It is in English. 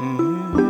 Mm-hmm.